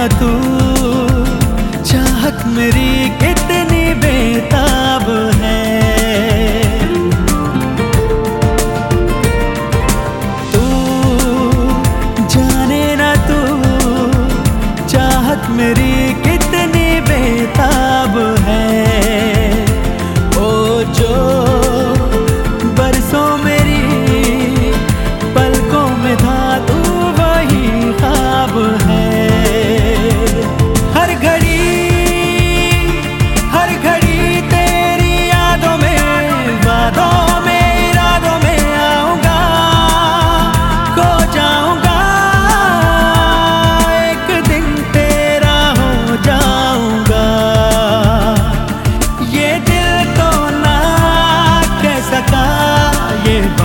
न तू। चाहत मेरी कितनी बेताब है। तू जाने ना तू। चाहत मेरी ninguém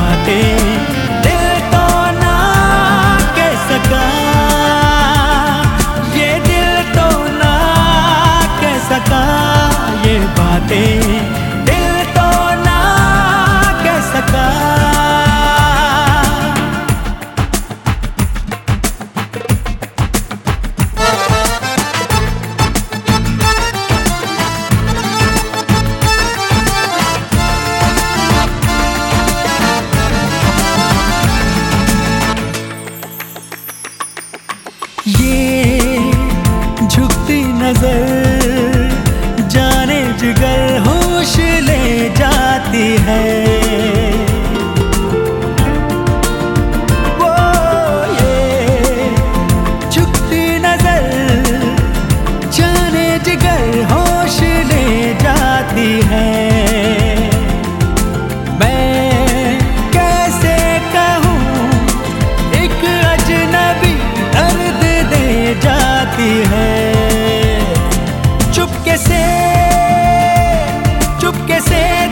ये झुकती नज़र जाने जिगर होश ले जाती है। você.